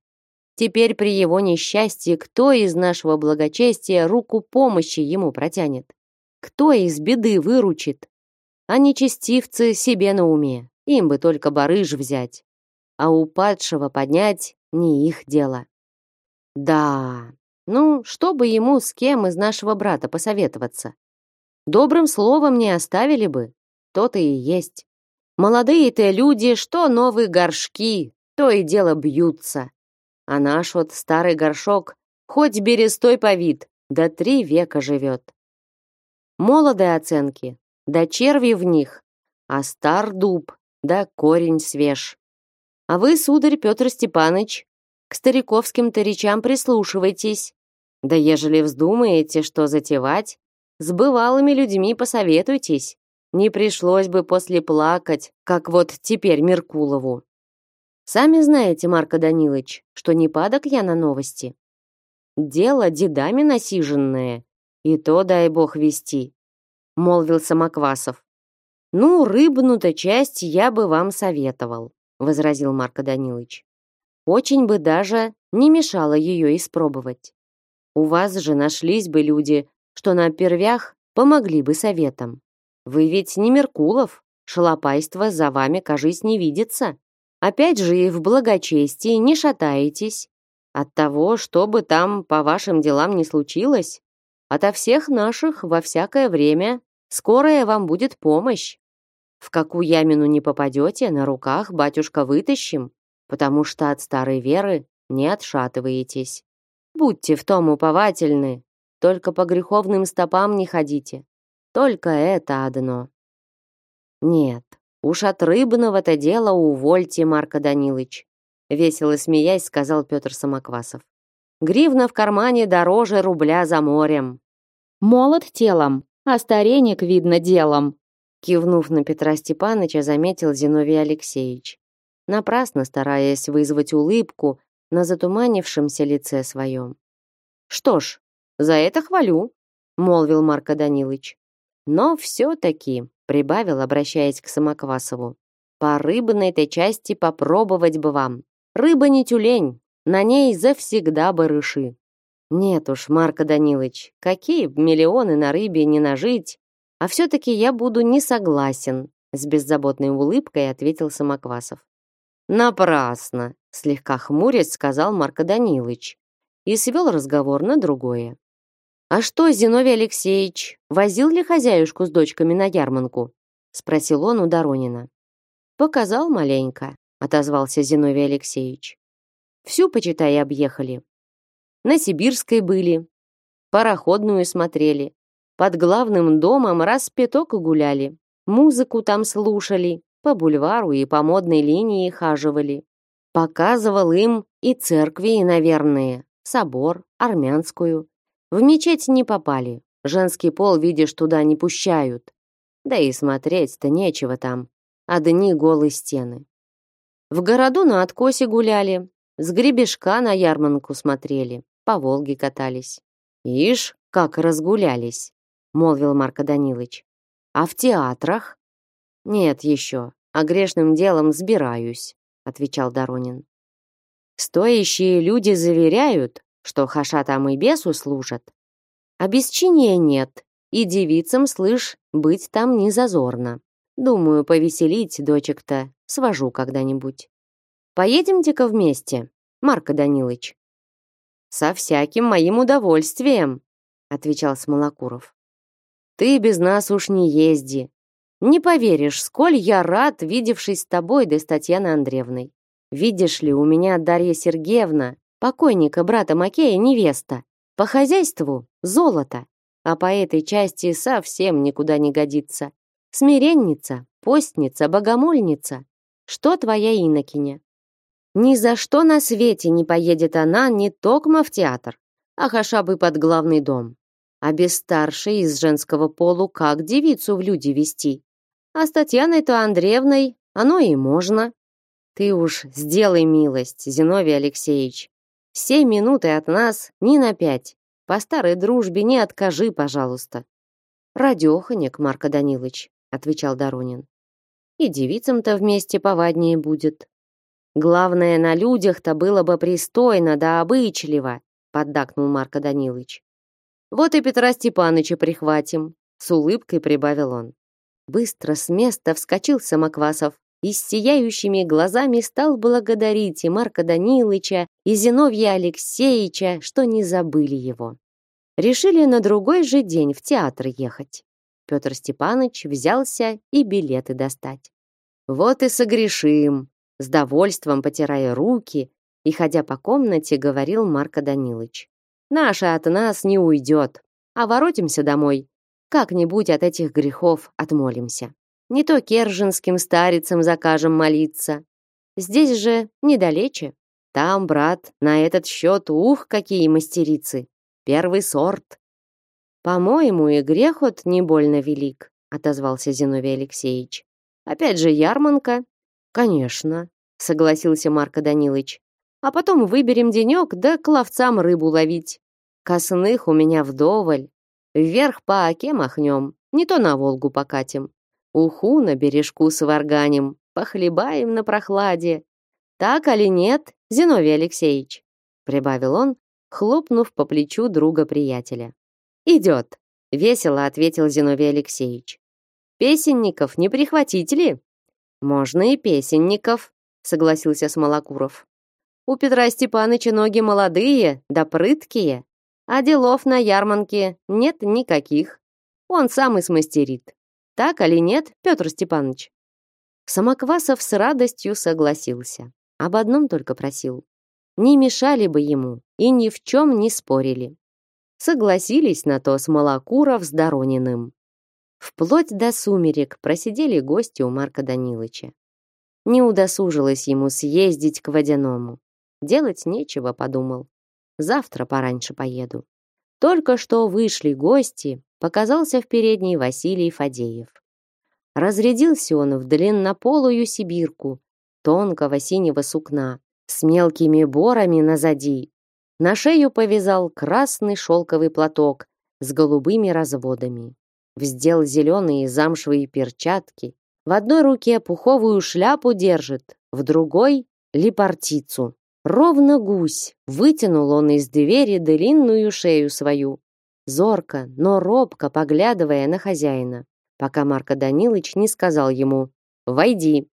Теперь при его несчастье кто из нашего благочестия руку помощи ему протянет? Кто из беды выручит? А нечестивцы себе на уме, им бы только барыш взять. А упадшего поднять не их дело. Да, ну, чтобы ему с кем из нашего брата посоветоваться? Добрым словом не оставили бы. То-то и есть. Молодые-то люди, что новые горшки, то и дело бьются. А наш вот старый горшок, хоть берестой по вид, да три века живет. Молодые оценки, да черви в них, а стар дуб, да корень свеж. А вы, сударь Петр Степаныч, к стариковским-то речам прислушивайтесь. Да ежели вздумаете, что затевать, с бывалыми людьми посоветуйтесь. Не пришлось бы после плакать, как вот теперь Меркулову. Сами знаете, Марко Данилович, что не падок я на новости. Дело дедами насиженное, и то дай бог вести, молвил Самоквасов. Ну, рыбну-то часть я бы вам советовал, возразил Марко Данилович. Очень бы даже не мешало ее испробовать. У вас же нашлись бы люди, что на первях помогли бы советом. Вы ведь не Меркулов, шалопайство за вами, кажись, не видится. Опять же и в благочестии не шатаетесь. От того, что бы там по вашим делам не случилось, ото всех наших во всякое время скорая вам будет помощь. В какую ямину не попадете, на руках батюшка вытащим, потому что от старой веры не отшатываетесь. Будьте в том уповательны, только по греховным стопам не ходите. Только это одно. Нет, уж от рыбного-то дела увольте, Марко Данилович. Весело смеясь, сказал Петр Самоквасов. Гривна в кармане дороже рубля за морем. Молод телом, а старенек видно делом. Кивнув на Петра Степановича, заметил Зиновий Алексеевич. Напрасно стараясь вызвать улыбку, на затуманившемся лице своем. «Что ж, за это хвалю», — молвил Марко Данилович. «Но все-таки», — прибавил, обращаясь к Самоквасову, «по рыбной-то части попробовать бы вам. Рыба не тюлень, на ней завсегда барыши». «Нет уж, Марко Данилович, какие миллионы на рыбе не нажить, а все-таки я буду не согласен», с беззаботной улыбкой ответил Самоквасов. «Напрасно!» — слегка хмурясь сказал Марко Данилович и свел разговор на другое. «А что, Зиновий Алексеевич, возил ли хозяюшку с дочками на ярмарку?» — спросил он у Доронина. «Показал маленько», — отозвался Зиновий Алексеевич. «Всю, почитай, объехали. На Сибирской были, пароходную смотрели, под главным домом раз пяток гуляли, музыку там слушали, по бульвару и по модной линии хаживали. Показывал им и церкви, наверное, собор, армянскую. В мечеть не попали. Женский пол, видишь, туда не пущают. Да и смотреть-то нечего там. Одни голые стены. В городу на откосе гуляли. С гребешка на ярмарку смотрели, по Волге катались. Ишь, как разгулялись, молвил Марко Данилович. А в театрах? Нет еще, а грешным делом сбираюсь, отвечал Доронин. Стоящие люди заверяют, что хаша там и бесу служат. Обесчинения нет, и девицам, слышь, быть там не зазорно. Думаю, повеселить дочек-то свожу когда-нибудь. Поедемте-ка вместе, Марко Данилович. Со всяким моим удовольствием, отвечал Смолокуров. Ты без нас уж не езди. Не поверишь, сколь я рад, видевшись с тобой да с Татьяной Андреевной. Видишь ли, у меня Дарья Сергеевна, покойника брата Макея, невеста. По хозяйству золото, а по этой части совсем никуда не годится. Смиренница, постница, богомольница. Что твоя инокиня? Ни за что на свете не поедет она не токмо в театр, а хаша бы под главный дом. А без старшей из женского полу как девицу в люди вести? А с Татьяной-то Андреевной оно и можно. Ты уж сделай милость, Зиновий Алексеевич. Все минуты от нас ни на пять. По старой дружбе не откажи, пожалуйста. Радеханик, Марко Данилович, отвечал Доронин. И девицам-то вместе поваднее будет. Главное, на людях-то было бы пристойно да обычливо, поддакнул Марко Данилович. Вот и Петра Степаныча прихватим, с улыбкой прибавил он. Быстро с места вскочил Самоквасов и с сияющими глазами стал благодарить и Марка Данилыча, и Зиновья Алексеевича, что не забыли его. Решили на другой же день в театр ехать. Петр Степанович взялся и билеты достать. Вот и согрешим, с довольством потирая руки и ходя по комнате, говорил Марко Данилович. Наша от нас не уйдет, а воротимся домой. Как-нибудь от этих грехов отмолимся. Не то керженским старицам закажем молиться. Здесь же недалече. Там, брат, на этот счет, ух, какие мастерицы. Первый сорт. По-моему, и грех от не больно велик, отозвался Зиновий Алексеевич. Опять же ярманка. Конечно, согласился Марко Данилович. А потом выберем денек, да к ловцам рыбу ловить. Косных у меня вдоволь. Вверх по оке махнем, не то на Волгу покатим. Уху на бережку сварганим, похлебаем на прохладе. Так или нет, Зиновий Алексеевич?» прибавил он, хлопнув по плечу друга-приятеля. «Идет», — весело ответил Зиновий Алексеевич. «Песенников не прихватить ли?» «Можно и песенников», — согласился Смолокуров. «У Петра Степаныча ноги молодые, да прыткие, а делов на ярманке нет никаких. Он сам и смастерит. Так или нет, Петр Степанович?» Самоквасов с радостью согласился. Об одном только просил. Не мешали бы ему и ни в чем не спорили. Согласились на то с Малакуров с Дорониным. Вплоть до сумерек просидели гости у Марка Данилыча. Не удосужилось ему съездить к водяному. Делать нечего, подумал. Завтра пораньше поеду. Только что вышли гости, показался в передней Василий Фадеев. Разрядился он в длиннополую сибирку, тонкого синего сукна, с мелкими борами назади. На шею повязал красный шелковый платок с голубыми разводами. Вздел зеленые замшевые перчатки. В одной руке пуховую шляпу держит, в другой — липартицу. Ровно гусь, вытянул он из двери длинную шею свою, зорко, но робко поглядывая на хозяина, пока Марко Данилович не сказал ему «Войди».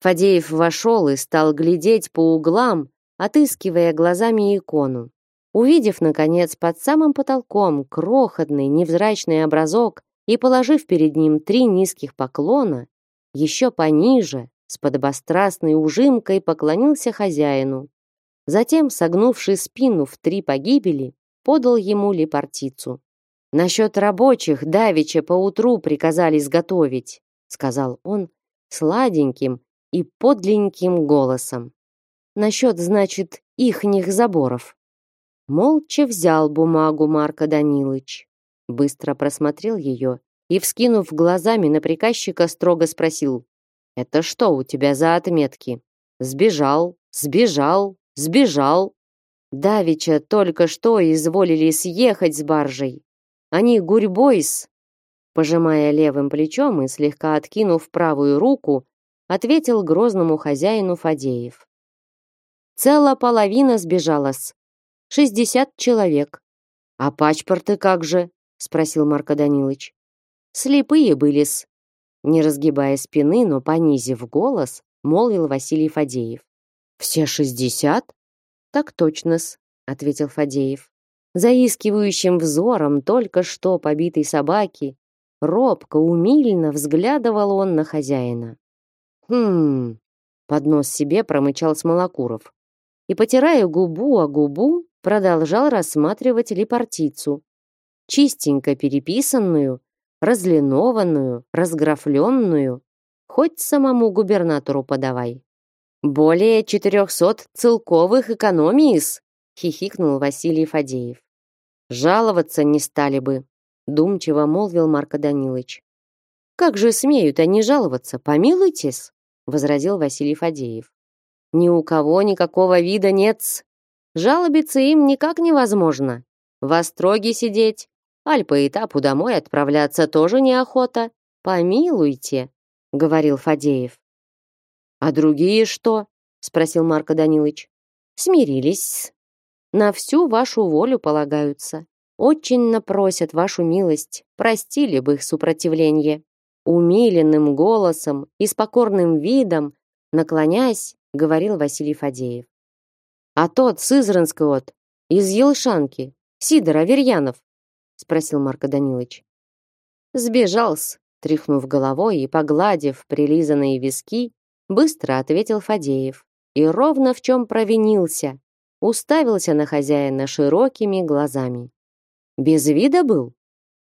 Фадеев вошел и стал глядеть по углам, отыскивая глазами икону. Увидев, наконец, под самым потолком крохотный невзрачный образок и положив перед ним три низких поклона, еще пониже, с подобострастной ужимкой поклонился хозяину. Затем, согнувший спину в три погибели, подал ему лепартицу. «Насчет рабочих давеча поутру приказали изготовить», сказал он сладеньким и подленьким голосом. «Насчет, значит, ихних заборов». Молча взял бумагу Марка Данилыч, быстро просмотрел ее и, вскинув глазами на приказчика, строго спросил, «Это что у тебя за отметки? Сбежал, сбежал, Сбежал. Давича только что изволили съехать с баржей. Они гурьбой-с. Пожимая левым плечом и слегка откинув правую руку, ответил грозному хозяину Фадеев. Целая половина сбежала-с. Шестьдесят человек. А пачпорты как же? спросил Марко Данилович. Слепые были-с. Не разгибая спины, но понизив голос, молвил Василий Фадеев. Все шестьдесят? Так точно-с, ответил Фадеев. Заискивающим взором только что побитой собаки робко, умильно взглядывал он на хозяина. Хм, под нос себе промычал Смолокуров и, потирая губу о губу, продолжал рассматривать репортицу, чистенько переписанную, разлинованную, разграфленную, хоть самому губернатору подавай. Более четырехсот целковых экономиис, хихикнул Василий Фадеев. Жаловаться не стали бы, думчиво молвил Марко Данилович. Как же смеют они жаловаться, помилуйтесь, возразил Василий Фадеев. Ни у кого никакого вида нет. Жалобиться им никак невозможно. В остроге сидеть, аль по этапу домой отправляться тоже неохота. Помилуйте, говорил Фадеев. А другие что? спросил Марко Данилович. Смирились. На всю вашу волю полагаются. Очень напросят вашу милость, простили бы их сопротивление. Умиленным голосом и с покорным видом, наклоняясь, говорил Василий Фадеев. А тот Сызранский от, из Елшанки, Сидор Аверьянов, спросил Марко Данилович. Сбежал-с, тряхнув головой и погладив прилизанные виски, быстро ответил Фадеев. И ровно в чем провинился, уставился на хозяина широкими глазами. Без вида был?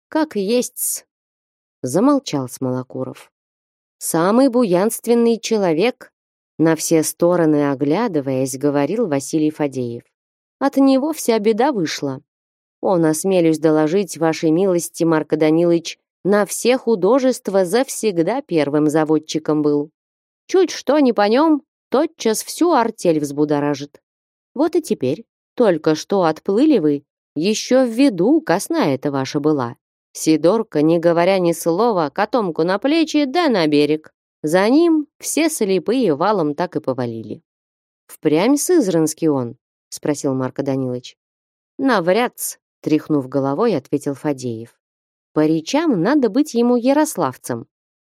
Как есть-с. Замолчал Смолокуров. Самый буянственный человек, на все стороны оглядываясь, говорил Василий Фадеев. От него вся беда вышла. Он, осмелюсь доложить вашей милости, Марко Данилович, на все художества завсегда первым заводчиком был. Чуть что не по нем, тотчас всю артель взбудоражит. Вот и теперь, только что отплыли вы, еще в виду косна эта ваша была. Сидорка, не говоря ни слова, котомку на плечи да на берег. За ним все слепые валом так и повалили. «Впрямь Сызранский он?» — спросил Марко Данилович. «Навряд-с», — тряхнув головой, ответил Фадеев. «По речам надо быть ему ярославцем.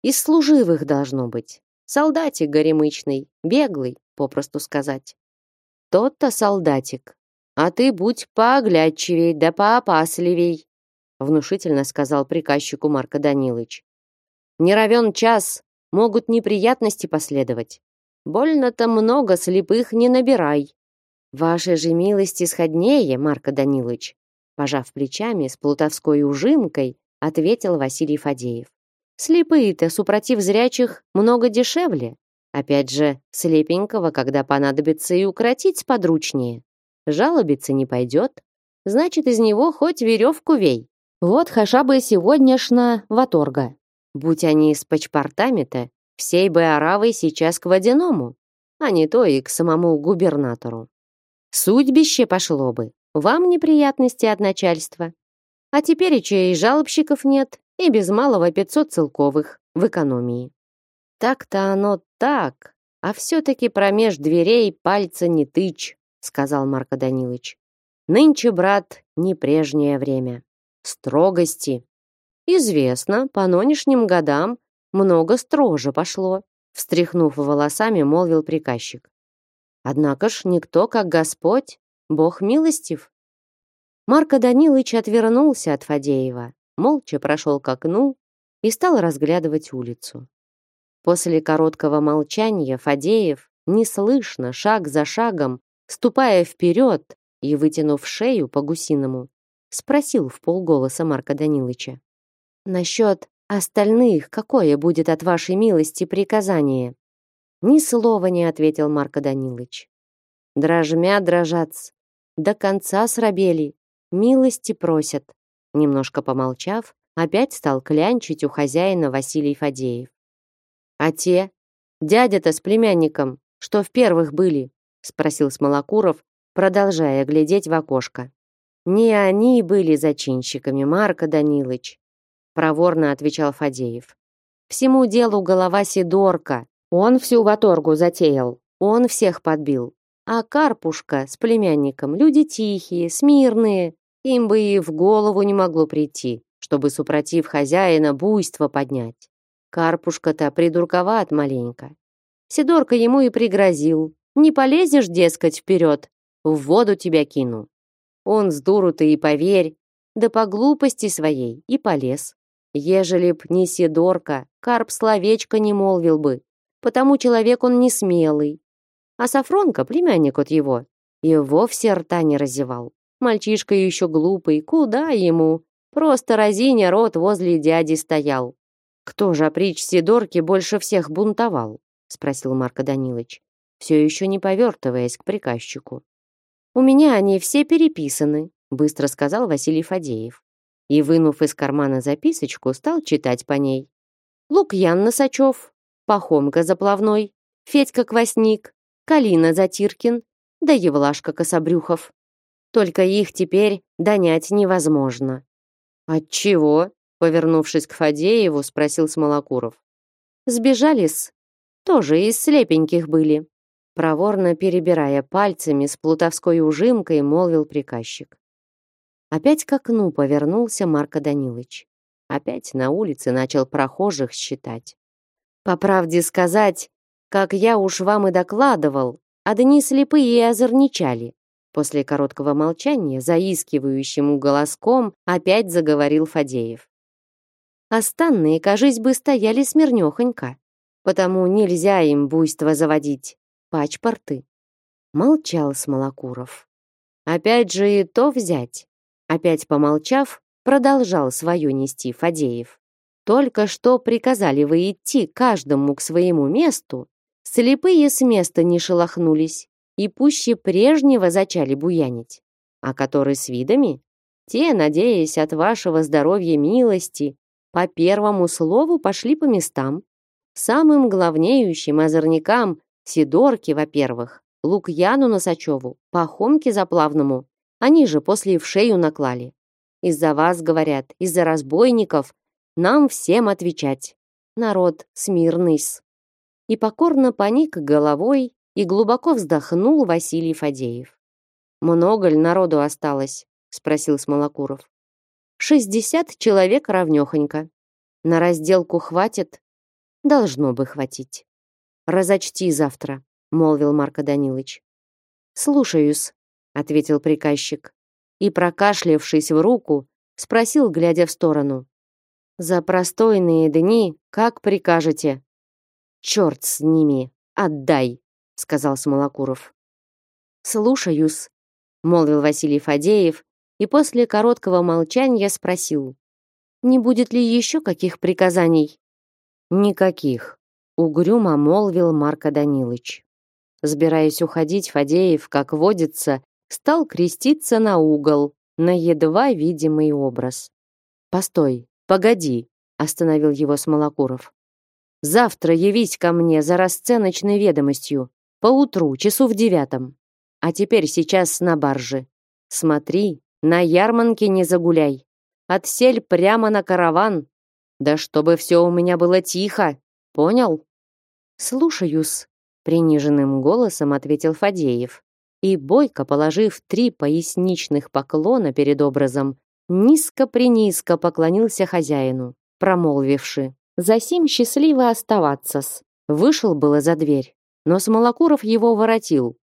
Из служивых должно быть. Солдатик горемычный, беглый, попросту сказать». «Тот-то солдатик, а ты будь пооглядчивей да поопасливей, внушительно сказал приказчику Марко Данилович. Не равен час, могут неприятности последовать. Больно-то много слепых не набирай. Вашей же милости сходнее, Марко Данилович, пожав плечами с плутовской ужимкой, ответил Василий Фадеев. Слепые-то, супротив зрячих, много дешевле. Опять же, слепенького, когда понадобится и укротить подручнее. Жалобиться не пойдет, значит, из него хоть веревку вей. Вот хаша бы сегодняшна ваторга. Будь они с пачпортами-то, всей бы оравой сейчас к водяному, а не то и к самому губернатору. Судьбище пошло бы, вам неприятности от начальства. А теперь и жалобщиков нет, и без малого пятьсот целковых в экономии. Так-то оно так, а все-таки промеж дверей пальца не тычь сказал Марко Данилович. Нынче, брат, не прежнее время. Строгости. Известно, по нынешним годам много строже пошло, встряхнув волосами, молвил приказчик. Однако ж никто, как Господь, Бог милостив. Марко Данилович отвернулся от Фадеева, молча прошел к окну и стал разглядывать улицу. После короткого молчания Фадеев, неслышно, шаг за шагом, ступая вперед и вытянув шею по-гусиному, спросил в полголоса Марка Данилыча. «Насчет остальных какое будет от вашей милости приказание?» Ни слова не ответил Марко Данилыч. Дрожмя дрожац, до конца срабели, милости просят. Немножко помолчав, опять стал клянчить у хозяина Василий Фадеев. А те, дядя-то с племянником, что в первых были, спросил Смолокуров, продолжая глядеть в окошко. Не они были зачинщиками, Марко Данилович, проворно отвечал Фадеев. Всему делу голова Сидорка. Он всю ваторгу затеял, он всех подбил. А Карпушка с племянником люди тихие, смирные, им бы и в голову не могло прийти, чтобы супротив хозяина буйство поднять. Карпушка-то придурковат маленько. Сидорка ему и пригрозил. Не полезешь, дескать, вперед, в воду тебя кину. Он с дуру-то и поверь, да по глупости своей и полез. Ежели б не Сидорка, Карп словечко не молвил бы, потому человек он не смелый. А Сафронка, племянник от его, и вовсе рта не разевал. Мальчишка еще глупый, куда ему? Просто разиня рот возле дяди стоял. Кто же опричь Сидорки больше всех бунтовал? Спросил Марко Данилович, все еще не повертываясь к приказчику. «У меня они все переписаны», — быстро сказал Василий Фадеев. И, вынув из кармана записочку, стал читать по ней. «Лукьян Носачев, Пахомка Заплавной, Федька Квасник, Калина Затиркин, да Евлашка Кособрюхов. Только их теперь донять невозможно». «Отчего?» — повернувшись к Фадееву, спросил Смолокуров. «Сбежали-с. Тоже из слепеньких были проворно перебирая пальцами с плутовской ужимкой, молвил приказчик. Опять к окну повернулся Марко Данилович. Опять на улице начал прохожих считать. По правде сказать, как я уж вам и докладывал, одни слепые и озорничали. После короткого молчания, заискивающим голоском, опять заговорил Фадеев. Останные, кажись бы, стояли смирнёхонько, потому нельзя им буйство заводить пачпорты. Молчал Смолокуров. Опять же и то взять. Опять помолчав, продолжал свое нести Фадеев. Только что приказали вы идти каждому к своему месту, слепые с места не шелохнулись и пуще прежнего зачали буянить. А которые с видами, те, надеясь от вашего здоровья милости, по первому слову пошли по местам. Самым главнеющим озорникам Сидорке, во-первых, Лукьяну Носачеву, Пахомке Заплавному. Они же после в шею наклали. Из-за вас, говорят, из-за разбойников. Нам всем отвечать. Народ смирный-с. И покорно поник головой и глубоко вздохнул Василий Фадеев. «Много ли народу осталось?» — спросил Смолокуров. «Шестьдесят человек равнёхонько. На разделку хватит?» «Должно бы хватить». Разочти завтра, молвил Марко Данилович. Слушаюсь, ответил приказчик и прокашлявшись в руку, спросил, глядя в сторону: За простойные дни как прикажете? Черт с ними, отдай, сказал Смолокуров. Слушаюсь, молвил Василий Фадеев и после короткого молчания спросил: Не будет ли еще каких приказаний? Никаких, угрюмо молвил Марко Данилович. Сбираясь уходить, Фадеев, как водится, стал креститься на угол, на едва видимый образ. «Постой, погоди», — остановил его Смолокуров. «Завтра явись ко мне за расценочной ведомостью, поутру, часу в девятом. А теперь сейчас на барже. Смотри, на ярмарке не загуляй. Отсель прямо на караван. Да чтобы все у меня было тихо, Понял? Слушаюсь, приниженным голосом ответил Фадеев. И бойко положив три поясничных поклона перед образом, низко-принизко поклонился хозяину, промолвивши: "За сим счастливо оставаться-с". Вышел было за дверь, но Смолокуров его воротил.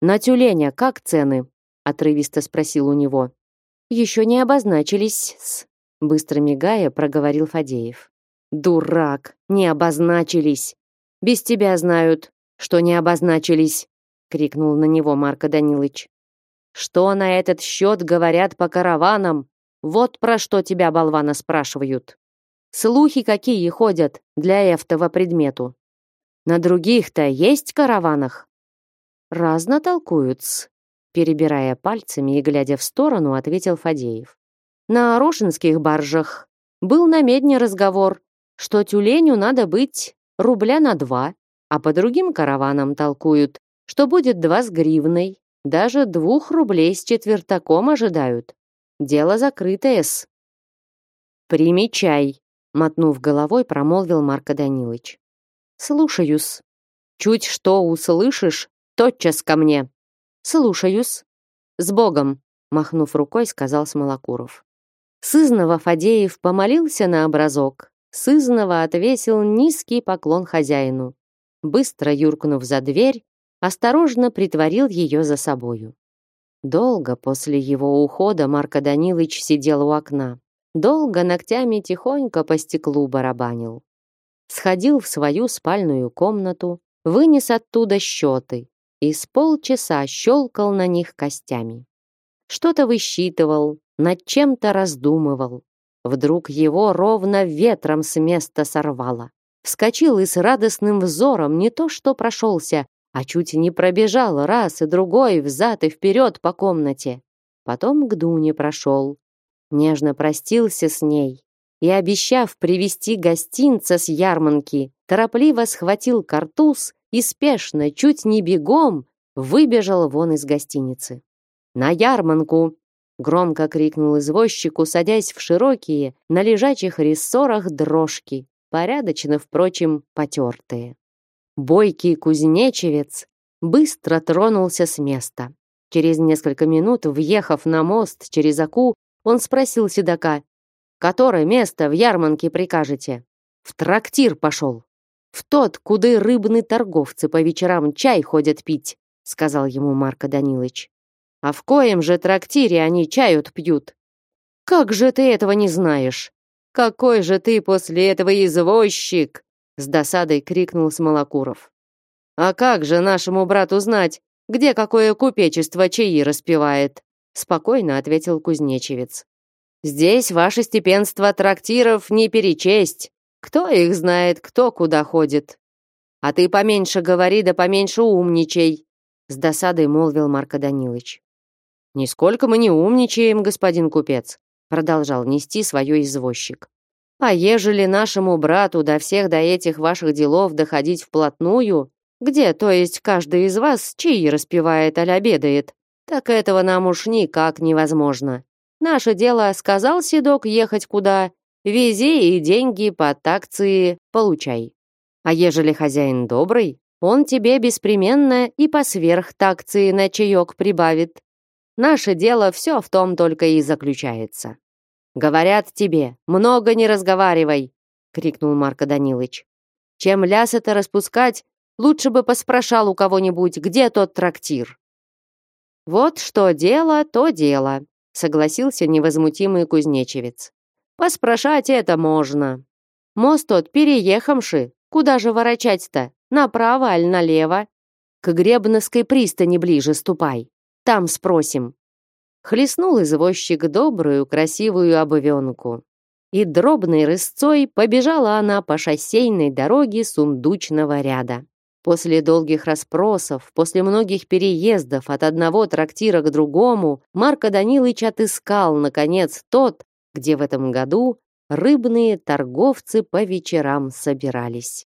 На тюленя как цены? отрывисто спросил у него. Еще не обозначились, быстро мигая, проговорил Фадеев. Дурак, не обозначились. Без тебя знают, что не обозначились, крикнул на него Марко Данилович. Что на этот счет говорят по караванам? Вот про что тебя болвана спрашивают. Слухи какие ходят для этого предмету. На других-то есть караванах? Разно толкуются. Перебирая пальцами и глядя в сторону, ответил Фадеев. На Орошинских баржах был на разговор, что тюленю надо быть рубля на два, а по другим караванам толкуют, что будет два с гривной, даже двух рублей с четвертаком ожидают. Дело закрытое-с. «Примечай», — мотнув головой, промолвил Марко Данилович. «Слушаюсь. Чуть что услышишь, тотчас ко мне». «Слушаюсь». «С Богом», — махнув рукой, сказал Смолокуров. Сызнова Фадеев помолился на образок. Сызнова отвесил низкий поклон хозяину. Быстро юркнув за дверь, осторожно притворил ее за собою. Долго после его ухода Марко Данилович сидел у окна. Долго ногтями тихонько по стеклу барабанил. Сходил в свою спальную комнату, вынес оттуда счеты и с полчаса щелкал на них костями. Что-то высчитывал, над чем-то раздумывал. Вдруг его ровно ветром с места сорвало. Вскочил и с радостным взором не то что прошелся, а чуть не пробежал раз и другой взад и вперед по комнате. Потом к Дуне прошел, нежно простился с ней и, обещав привезти гостинца с ярманки, торопливо схватил картуз и спешно, чуть не бегом, выбежал вон из гостиницы. «На ярманку!» — громко крикнул извозчику, садясь в широкие, на лежачих рессорах дрожки, порядочно, впрочем, потертые. Бойкий кузнечевец быстро тронулся с места. Через несколько минут, въехав на мост через Аку, он спросил седока, «Которое место в Ярманке прикажете?» «В трактир пошел». «В тот, куда рыбные торговцы по вечерам чай ходят пить», сказал ему Марко Данилович. «А в коем же трактире они чают пьют?» «Как же ты этого не знаешь? Какой же ты после этого извозчик!» С досадой крикнул Смолокуров. «А как же нашему брату знать, где какое купечество чаи распевает?» спокойно ответил кузнечевец. Здесь ваше степенство трактиров не перечесть. Кто их знает, кто куда ходит. А ты поменьше говори да поменьше умничай, с досадой молвил Марко Данилович. Нисколько мы не умничаем, господин купец, продолжал нести свое извозчик. А ежели нашему брату до всех до этих ваших делов доходить вплотную, где, то есть, каждый из вас чаи распевает аль обедает, так этого нам уж никак невозможно. Наше дело, сказал Седок, ехать куда, вези и деньги по такции получай. А ежели хозяин добрый, он тебе беспременно и по сверхтакции на чаек прибавит. Наше дело все в том только и заключается. Говорят тебе, много не разговаривай, крикнул Марко Данилович. Чем ляс это распускать, лучше бы поспрашал у кого-нибудь, где тот трактир. Вот что дело, то дело, согласился невозмутимый кузнечевец. Поспрашать это можно. Мост тот переехавши, куда же ворочать-то? Направо аль налево? К Гребновской пристани ближе ступай. Там спросим. Хлестнул извозчик добрую, красивую обывенку. И дробной рысцой побежала она по шоссейной дороге сундучного ряда. После долгих расспросов, после многих переездов от одного трактира к другому, Марко Данилыч отыскал, наконец, тот, где в этом году рыбные торговцы по вечерам собирались.